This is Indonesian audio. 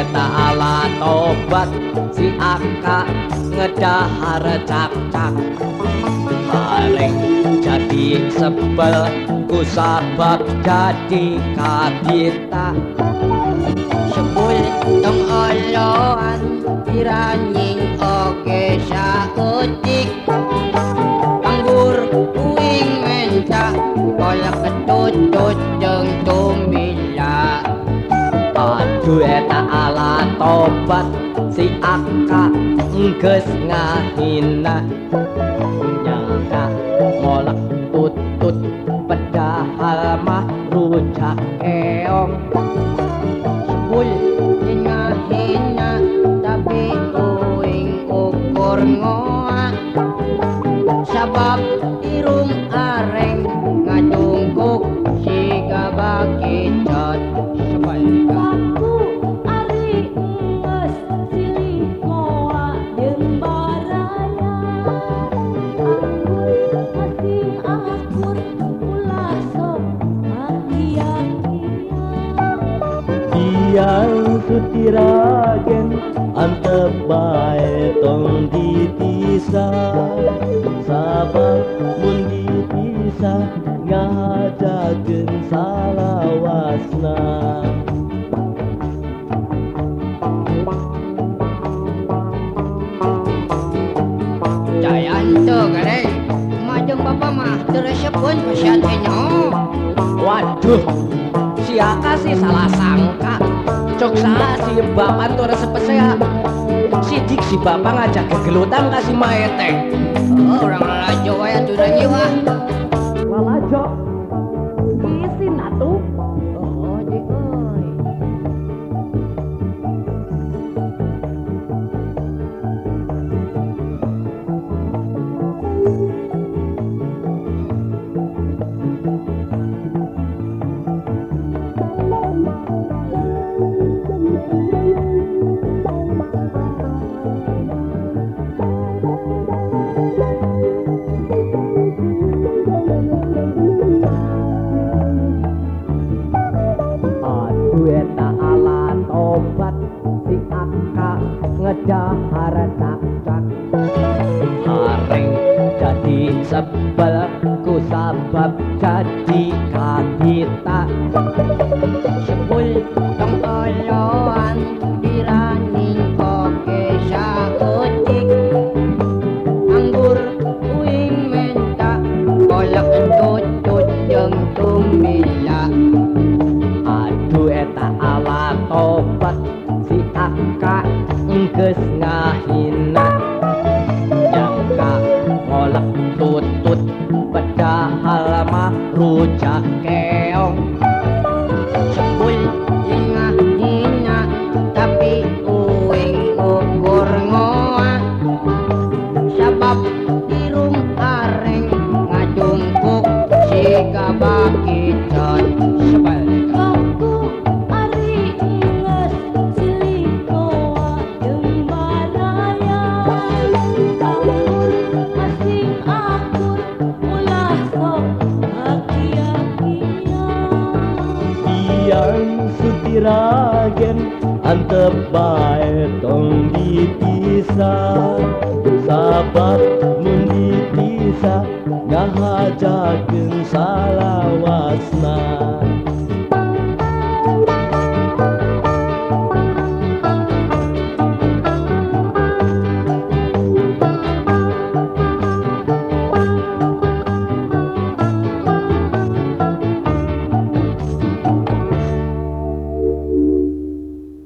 Eta ala tobat si aka ngedahar cak-cak. Paling jadi sebel ku sabab jadi kabita Sebul tong oloan Iraning oke sautik Anggur uing menta Kolak ketutut jeng tumila. Aduh eta ala tobat si aka enggeus ngahina Biang sutiragen antep bae tong dipisah. Sabab mun dipisah ngajakeun salawasna. Jayan tuh kare Majeng bapak mah Teresep pun kesian enyo Waduh si aka sih salah sangka. Cok salah si bapak tuh resep saya Sidik si bapak ngajak kegelutan kasih maete Oh orang lalajo tuh nanya wah Lalajo Isin atuh Oh duwe ta ala obat si aka ngejar cak. Haring jadi sebel ku sabab jadi kapita tobat si aka enggeus ngahina Nyangka ngolak tutut padahal mah rujak keong. Sebul ingah hina Tapi uing ukur ngoa. Sabab irung areng Ngadungkuk si kabakicot diragen antep bae tong dipisah. Sahabat mun dipisah ngahajakeun salawasna.